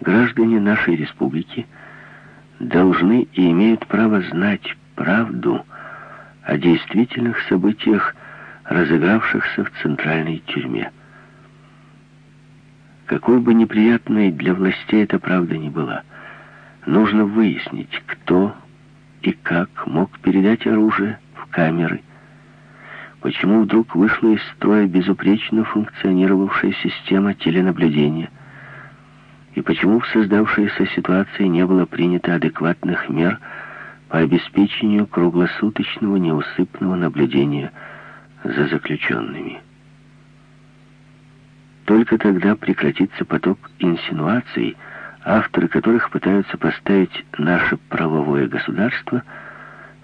Граждане нашей республики должны и имеют право знать правду о действительных событиях, разыгравшихся в центральной тюрьме. Какой бы неприятной для властей эта правда ни была, нужно выяснить, кто и как мог передать оружие в камеры, почему вдруг вышла из строя безупречно функционировавшая система теленаблюдения, и почему в создавшейся ситуации не было принято адекватных мер по обеспечению круглосуточного неусыпного наблюдения за заключенными. Только тогда прекратится поток инсинуаций, авторы которых пытаются поставить наше правовое государство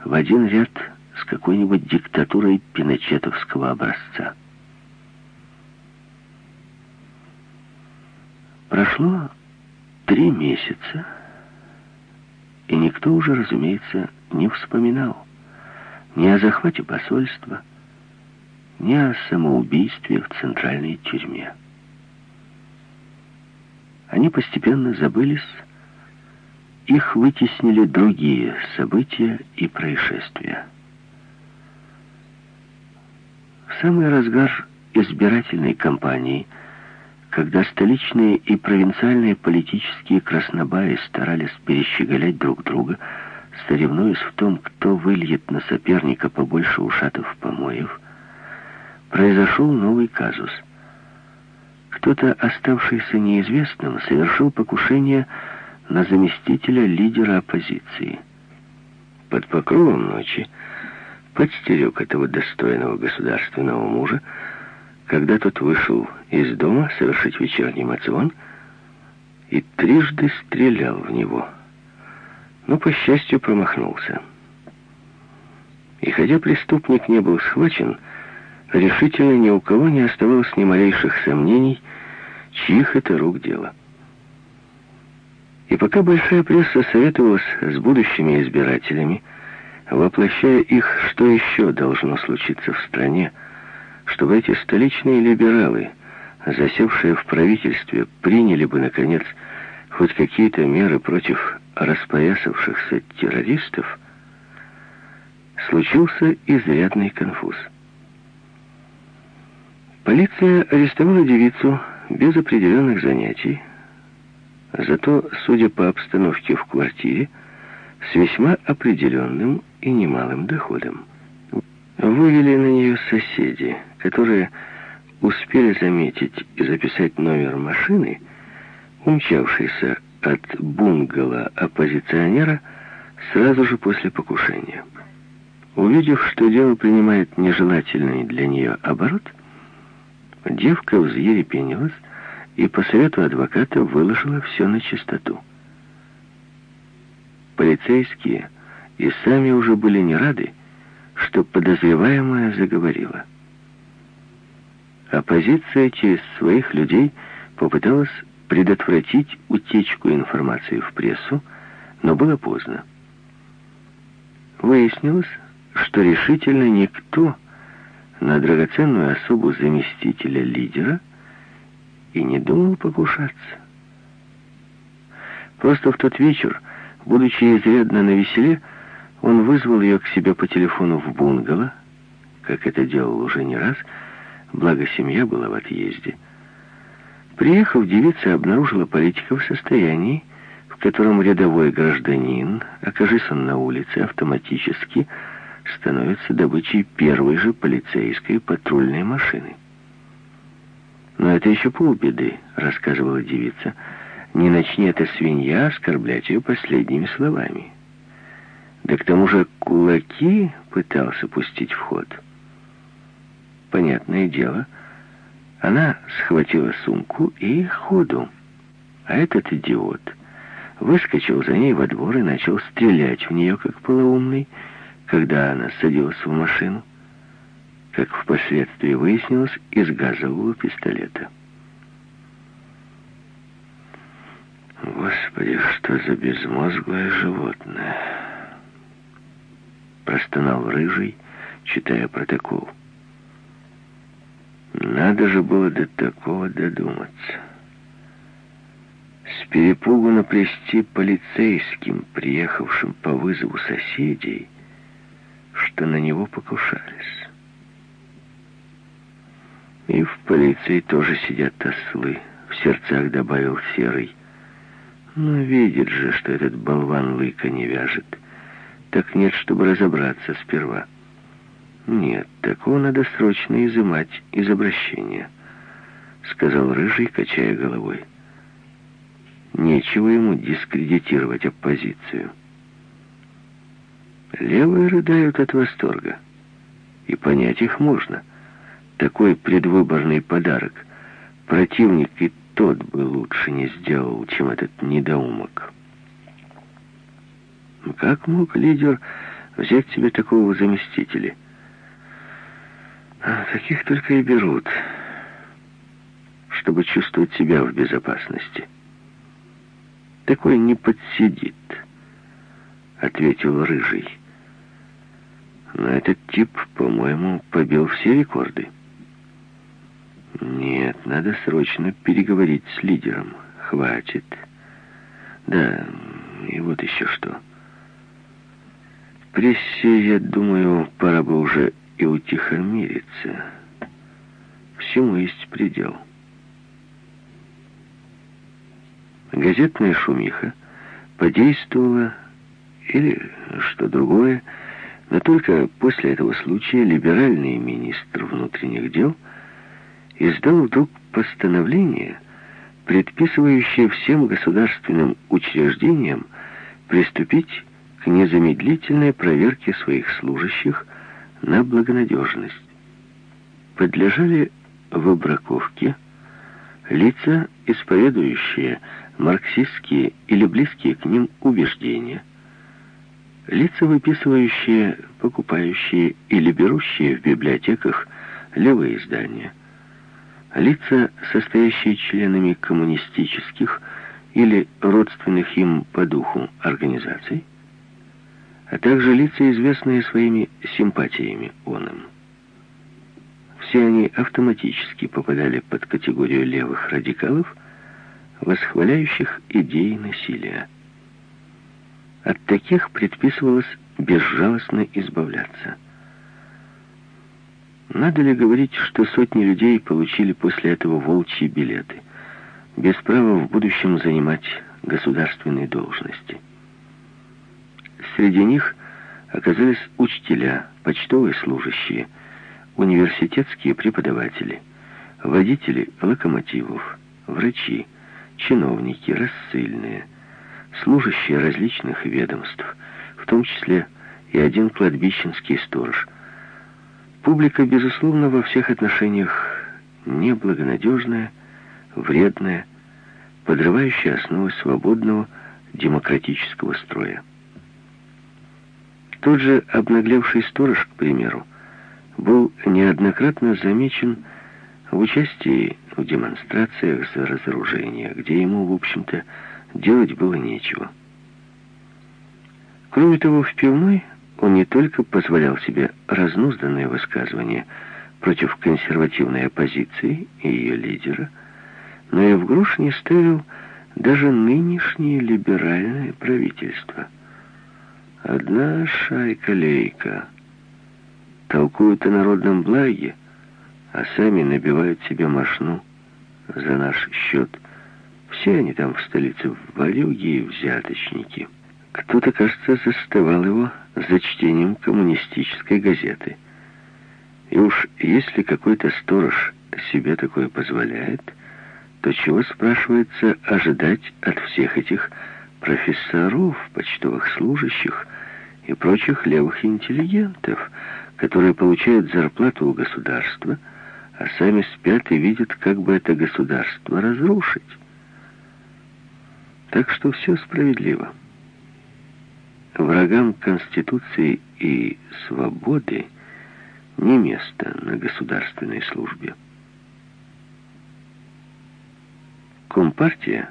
в один ряд с какой-нибудь диктатурой пиночетовского образца. Прошло три месяца, и никто уже, разумеется, не вспоминал ни о захвате посольства, ни о самоубийстве в центральной тюрьме они постепенно забылись, их вытеснили другие события и происшествия. В самый разгар избирательной кампании, когда столичные и провинциальные политические краснобаи старались перещеголять друг друга, соревнуясь в том, кто выльет на соперника побольше ушатов помоев, произошел новый казус — кто-то, оставшийся неизвестным, совершил покушение на заместителя лидера оппозиции. Под покровом ночи подстерег этого достойного государственного мужа, когда тот вышел из дома совершить вечерний мацион и трижды стрелял в него. Но, по счастью, промахнулся. И хотя преступник не был схвачен, решительно ни у кого не оставалось ни малейших сомнений, чьих это рук дело. И пока большая пресса советовалась с будущими избирателями, воплощая их, что еще должно случиться в стране, чтобы эти столичные либералы, засевшие в правительстве, приняли бы, наконец, хоть какие-то меры против распоясавшихся террористов, случился изрядный конфуз. Полиция арестовала девицу без определенных занятий, зато, судя по обстановке в квартире, с весьма определенным и немалым доходом. Вывели на нее соседи, которые успели заметить и записать номер машины, умчавшейся от бунгало оппозиционера сразу же после покушения. Увидев, что дело принимает нежелательный для нее оборот, Девка взъерепенилась и по совету адвоката выложила все на чистоту. Полицейские и сами уже были не рады, что подозреваемая заговорила. Оппозиция через своих людей попыталась предотвратить утечку информации в прессу, но было поздно. Выяснилось, что решительно никто на драгоценную особу заместителя лидера и не думал покушаться. Просто в тот вечер, будучи изрядно навеселе, он вызвал ее к себе по телефону в бунгало, как это делал уже не раз, благо семья была в отъезде. Приехав, девица обнаружила политика в состоянии, в котором рядовой гражданин, окажись он на улице, автоматически становится добычей первой же полицейской патрульной машины. «Но это еще полбеды», — рассказывала девица. «Не начни эта свинья оскорблять ее последними словами». Да к тому же кулаки пытался пустить в ход. Понятное дело, она схватила сумку и ходу. А этот идиот выскочил за ней во двор и начал стрелять в нее, как полоумный, когда она садилась в машину, как впоследствии выяснилось, из газового пистолета. «Господи, что за безмозглое животное!» Простонал Рыжий, читая протокол. Надо же было до такого додуматься. С перепугу наплести полицейским, приехавшим по вызову соседей, что на него покушались. И в полиции тоже сидят ослы, в сердцах добавил Серый. Но видит же, что этот болван лыка не вяжет. Так нет, чтобы разобраться сперва. Нет, такого надо срочно изымать из обращения, сказал Рыжий, качая головой. Нечего ему дискредитировать оппозицию. Левые рыдают от восторга. И понять их можно. Такой предвыборный подарок противник и тот бы лучше не сделал, чем этот недоумок. Как мог лидер взять себе такого заместителя? А таких только и берут, чтобы чувствовать себя в безопасности. Такой не подсидит, ответил Рыжий. Но этот тип, по-моему, побил все рекорды. Нет, надо срочно переговорить с лидером. Хватит. Да, и вот еще что. Прессе, я думаю, пора бы уже и утихомириться. Всему есть предел. Газетная шумиха подействовала или что другое, но только после этого случая либеральный министр внутренних дел издал вдруг постановление, предписывающее всем государственным учреждениям приступить к незамедлительной проверке своих служащих на благонадежность. Подлежали выбраковке лица, исповедующие марксистские или близкие к ним убеждения, лица, выписывающие, покупающие или берущие в библиотеках левые издания, лица, состоящие членами коммунистических или родственных им по духу организаций, а также лица, известные своими симпатиями он им. Все они автоматически попадали под категорию левых радикалов, восхваляющих идеи насилия. От таких предписывалось безжалостно избавляться. Надо ли говорить, что сотни людей получили после этого волчьи билеты, без права в будущем занимать государственные должности? Среди них оказались учителя, почтовые служащие, университетские преподаватели, водители локомотивов, врачи, чиновники, рассыльные, служащие различных ведомств, в том числе и один кладбищенский сторож. Публика, безусловно, во всех отношениях неблагонадежная, вредная, подрывающая основы свободного демократического строя. Тот же обнаглевший сторож, к примеру, был неоднократно замечен в участии в демонстрациях за разоружение, где ему, в общем-то, делать было нечего. Кроме того, в пивной он не только позволял себе разнузданные высказывания против консервативной оппозиции и ее лидера, но и в груш не ставил даже нынешнее либеральное правительство. Одна шайка-лейка толкуют о народном благе, а сами набивают себе мошну за наш счет. Все они там в столице варюги и взяточники. Кто-то, кажется, заставал его за чтением коммунистической газеты. И уж если какой-то сторож себе такое позволяет, то чего, спрашивается, ожидать от всех этих профессоров, почтовых служащих и прочих левых интеллигентов, которые получают зарплату у государства, а сами спят и видят, как бы это государство разрушить. Так что все справедливо. Врагам Конституции и свободы не место на государственной службе. Компартия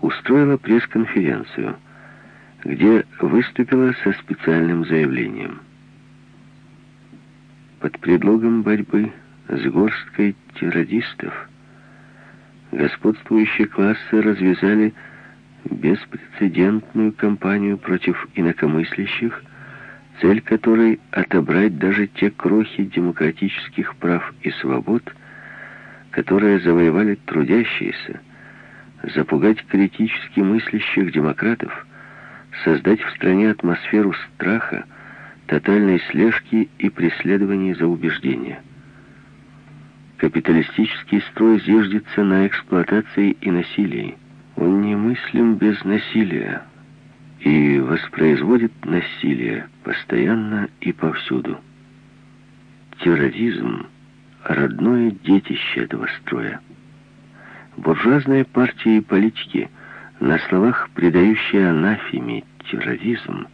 устроила пресс-конференцию, где выступила со специальным заявлением. Под предлогом борьбы с горсткой террористов господствующие классы развязали беспрецедентную кампанию против инакомыслящих, цель которой — отобрать даже те крохи демократических прав и свобод, которые завоевали трудящиеся, запугать критически мыслящих демократов, создать в стране атмосферу страха, тотальной слежки и преследования за убеждения. Капиталистический строй зиждется на эксплуатации и насилии. Он немыслим без насилия и воспроизводит насилие постоянно и повсюду. Терроризм — родное детище этого строя. Буржуазные партии и политики, на словах предающие анафеме терроризм,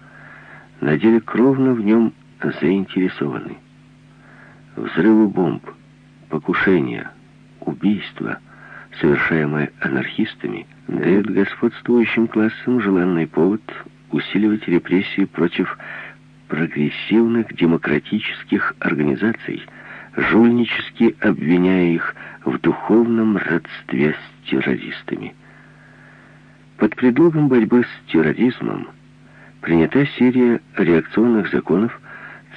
на деле кровно в нем заинтересованы. Взрывы бомб, покушения, убийства, совершаемые анархистами, дают господствующим классам желанный повод усиливать репрессии против прогрессивных демократических организаций, жульнически обвиняя их в духовном родстве с террористами. Под предлогом борьбы с терроризмом принята серия реакционных законов,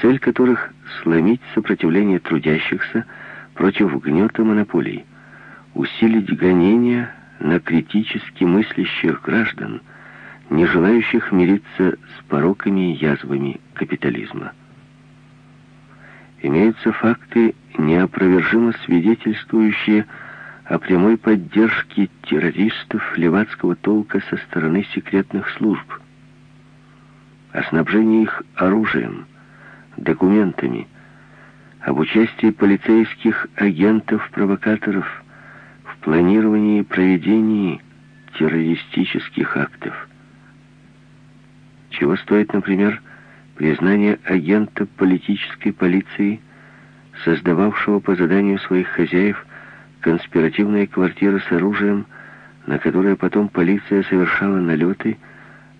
цель которых — сломить сопротивление трудящихся против гнета монополий, усилить гонения на критически мыслящих граждан, не желающих мириться с пороками и язвами капитализма. Имеются факты, неопровержимо свидетельствующие о прямой поддержке террористов левацкого толка со стороны секретных служб, о снабжении их оружием, документами, об участии полицейских агентов-провокаторов в планировании и проведении террористических актов. Чего стоит, например, признание агента политической полиции, создававшего по заданию своих хозяев конспиративные квартиры с оружием, на которые потом полиция совершала налеты,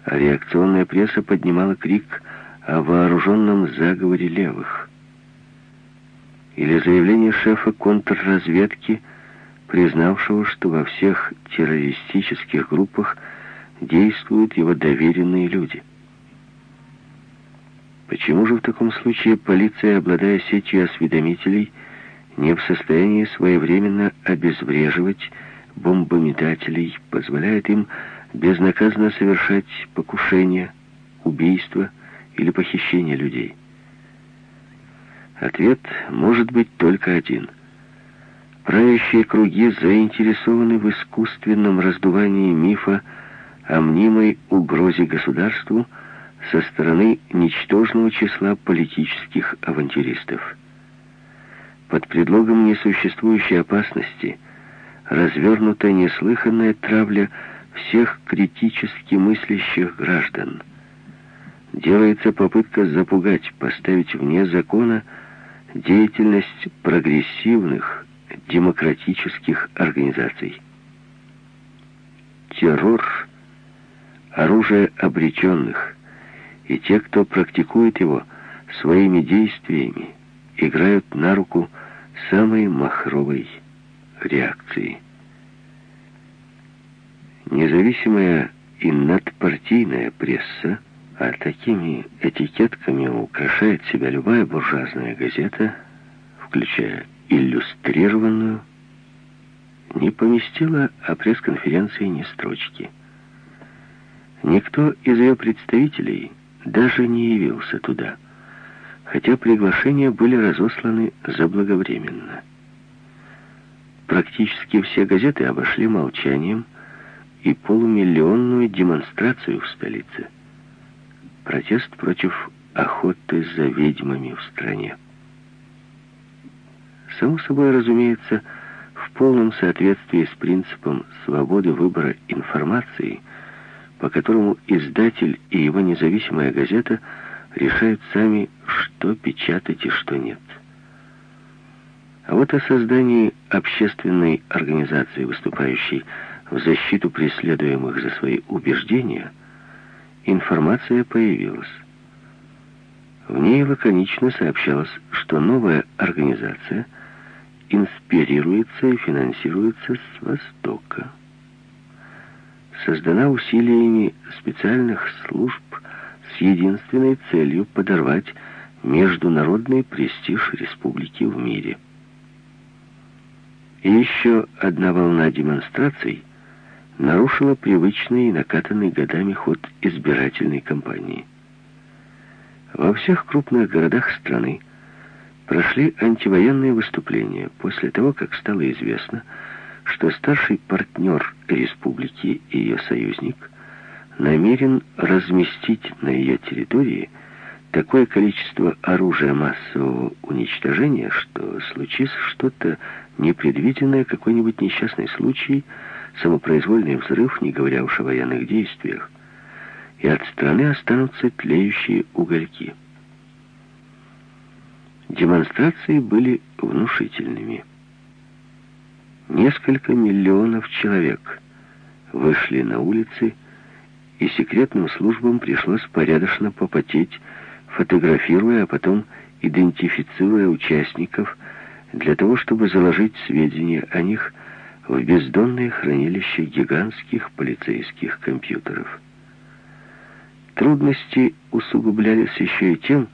а реакционная пресса поднимала крик о вооруженном заговоре левых. Или заявление шефа контрразведки, признавшего, что во всех террористических группах действуют его доверенные люди – Почему же в таком случае полиция, обладая сетью осведомителей, не в состоянии своевременно обезвреживать бомбометателей, позволяет им безнаказанно совершать покушения, убийства или похищение людей? Ответ может быть только один. Правящие круги заинтересованы в искусственном раздувании мифа о мнимой угрозе государству – со стороны ничтожного числа политических авантюристов. Под предлогом несуществующей опасности развернута неслыханная травля всех критически мыслящих граждан. Делается попытка запугать, поставить вне закона деятельность прогрессивных демократических организаций. Террор – оружие обреченных, и те, кто практикует его, своими действиями играют на руку самой махровой реакции. Независимая и надпартийная пресса, а такими этикетками украшает себя любая буржуазная газета, включая иллюстрированную, не поместила о пресс-конференции ни строчки. Никто из ее представителей даже не явился туда, хотя приглашения были разосланы заблаговременно. Практически все газеты обошли молчанием и полумиллионную демонстрацию в столице. Протест против охоты за ведьмами в стране. Само собой разумеется, в полном соответствии с принципом свободы выбора информации – по которому издатель и его независимая газета решают сами, что печатать и что нет. А вот о создании общественной организации, выступающей в защиту преследуемых за свои убеждения, информация появилась. В ней лаконично сообщалось, что новая организация инспирируется и финансируется с Востока. Создана усилиями специальных служб с единственной целью подорвать международный престиж республики в мире. И еще одна волна демонстраций нарушила привычный и накатанный годами ход избирательной кампании. Во всех крупных городах страны прошли антивоенные выступления после того, как стало известно, что старший партнер республики и ее союзник намерен разместить на ее территории такое количество оружия массового уничтожения, что случись что-то непредвиденное, какой-нибудь несчастный случай, самопроизвольный взрыв, не говоря уж о военных действиях, и от страны останутся тлеющие угольки. Демонстрации были внушительными. Несколько миллионов человек вышли на улицы, и секретным службам пришлось порядочно попотеть, фотографируя, а потом идентифицируя участников, для того, чтобы заложить сведения о них в бездонное хранилище гигантских полицейских компьютеров. Трудности усугублялись еще и тем,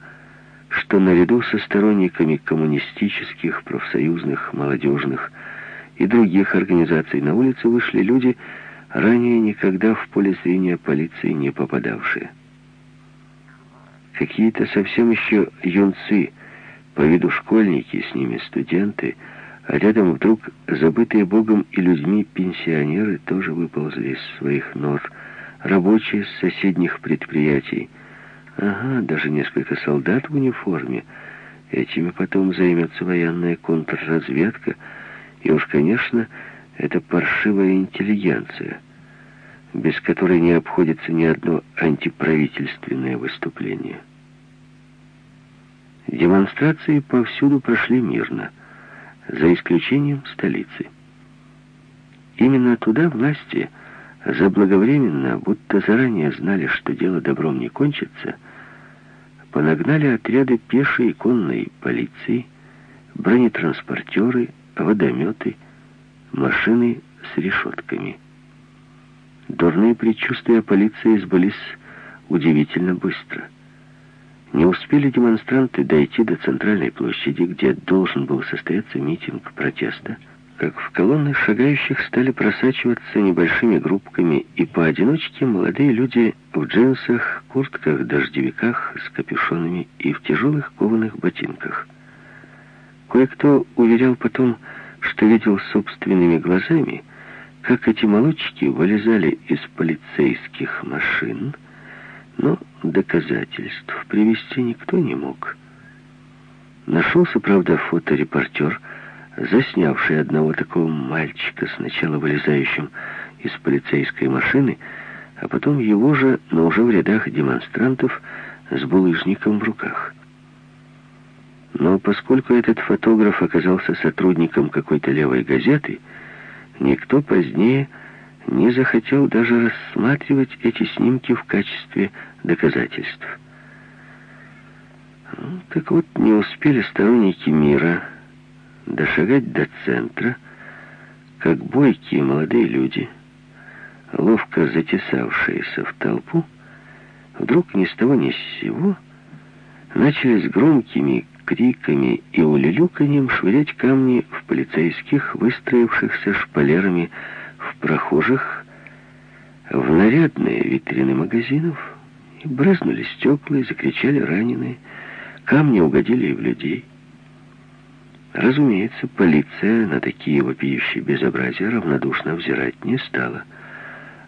что наряду со сторонниками коммунистических, профсоюзных, молодежных и других организаций на улице вышли люди, ранее никогда в поле зрения полиции не попадавшие. Какие-то совсем еще юнцы, по виду школьники, с ними студенты, а рядом вдруг забытые Богом и людьми пенсионеры тоже выползли из своих нор, рабочие с соседних предприятий. Ага, даже несколько солдат в униформе. Этими потом займется военная контрразведка, и уж, конечно, это паршивая интеллигенция, без которой не обходится ни одно антиправительственное выступление. Демонстрации повсюду прошли мирно, за исключением столицы. Именно туда власти заблаговременно, будто заранее знали, что дело добром не кончится, понагнали отряды пешей и конной полиции, бронетранспортеры, водометы, машины с решетками. Дурные предчувствия полиции сбылись удивительно быстро. Не успели демонстранты дойти до центральной площади, где должен был состояться митинг протеста, как в колонны шагающих стали просачиваться небольшими группками и поодиночке молодые люди в джинсах, куртках, дождевиках с капюшонами и в тяжелых кованых ботинках. Кое-кто уверял потом, что видел собственными глазами, как эти молодчики вылезали из полицейских машин, но доказательств привести никто не мог. Нашелся, правда, фоторепортер, заснявший одного такого мальчика, сначала вылезающим из полицейской машины, а потом его же, но уже в рядах демонстрантов, с булыжником в руках. Но поскольку этот фотограф оказался сотрудником какой-то левой газеты, никто позднее не захотел даже рассматривать эти снимки в качестве доказательств. Ну, так вот, не успели сторонники мира дошагать до центра, как бойкие молодые люди, ловко затесавшиеся в толпу, вдруг ни с того ни с сего начали с громкими криками и улюлюканьем швырять камни в полицейских, выстроившихся шпалерами в прохожих, в нарядные витрины магазинов, и брызнули стекла, и закричали раненые. Камни угодили и в людей. Разумеется, полиция на такие вопиющие безобразия равнодушно взирать не стала,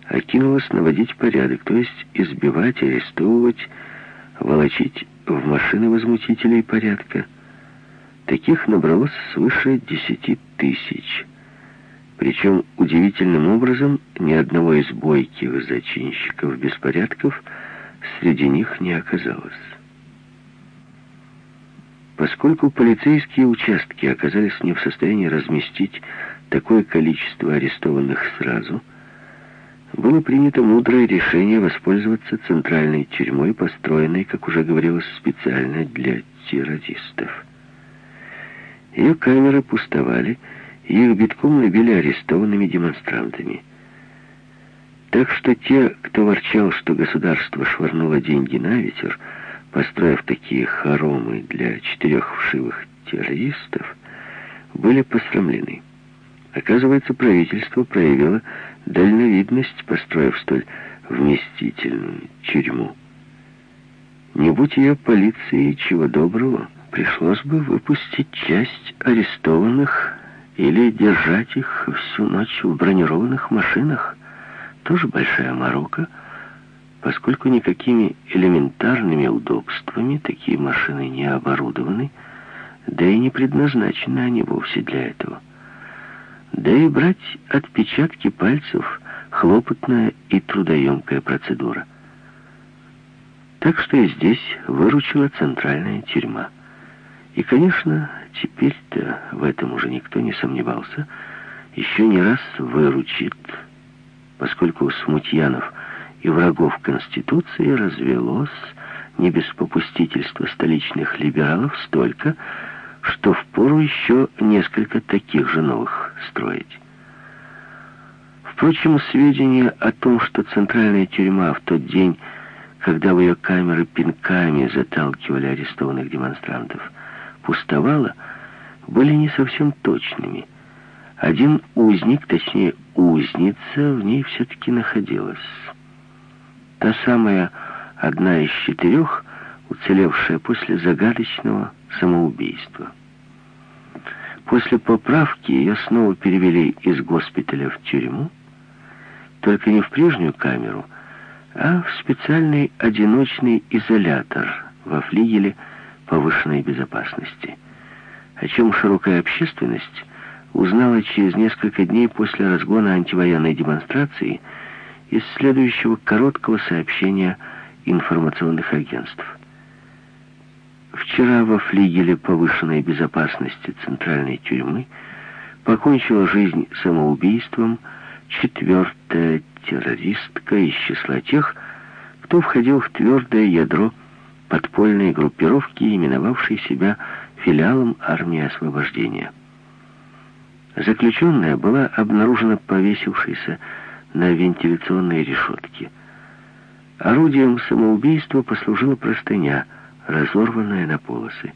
а кинулась наводить порядок, то есть избивать, арестовывать, волочить в машины возмутителей порядка. Таких набралось свыше десяти тысяч. Причем удивительным образом ни одного из бойких зачинщиков беспорядков среди них не оказалось. Поскольку полицейские участки оказались не в состоянии разместить такое количество арестованных сразу, было принято мудрое решение воспользоваться центральной тюрьмой, построенной, как уже говорилось, специально для террористов. Ее камеры пустовали, и их битком набили арестованными демонстрантами. Так что те, кто ворчал, что государство швырнуло деньги на ветер, построив такие хоромы для четырех вшивых террористов, были посрамлены. Оказывается, правительство проявило дальновидность, построив столь вместительную тюрьму. Не будь ее полиции, чего доброго, пришлось бы выпустить часть арестованных или держать их всю ночь в бронированных машинах. Тоже большая морока, поскольку никакими элементарными удобствами такие машины не оборудованы, да и не предназначены они вовсе для этого. Да и брать отпечатки пальцев — хлопотная и трудоемкая процедура. Так что и здесь выручила центральная тюрьма. И, конечно, теперь-то в этом уже никто не сомневался, еще не раз выручит, поскольку смутьянов и врагов Конституции развелось не без попустительства столичных либералов столько, что впору еще несколько таких же новых строить. Впрочем, сведения о том, что центральная тюрьма в тот день, когда в ее камеры пинками заталкивали арестованных демонстрантов, пустовала, были не совсем точными. Один узник, точнее узница, в ней все-таки находилась. Та самая одна из четырех, уцелевшая после загадочного самоубийства. После поправки ее снова перевели из госпиталя в тюрьму, только не в прежнюю камеру, а в специальный одиночный изолятор во флигеле повышенной безопасности, о чем широкая общественность узнала через несколько дней после разгона антивоенной демонстрации из следующего короткого сообщения информационных агентств. Вчера во флигеле повышенной безопасности центральной тюрьмы покончила жизнь самоубийством четвертая террористка из числа тех, кто входил в твердое ядро подпольной группировки, именовавшей себя филиалом армии освобождения. Заключенная была обнаружена повесившейся на вентиляционной решетке. Орудием самоубийства послужила простыня — разорванная на полосы.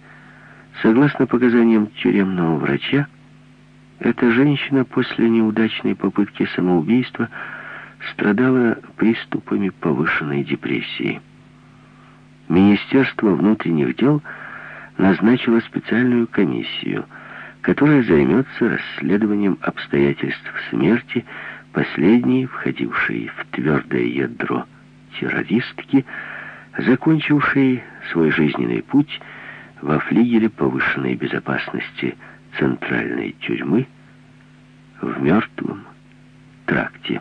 Согласно показаниям тюремного врача, эта женщина после неудачной попытки самоубийства страдала приступами повышенной депрессии. Министерство внутренних дел назначило специальную комиссию, которая займется расследованием обстоятельств смерти последней, входившей в твердое ядро террористки, закончившей свой жизненный путь во флигеле повышенной безопасности центральной тюрьмы в мертвом тракте.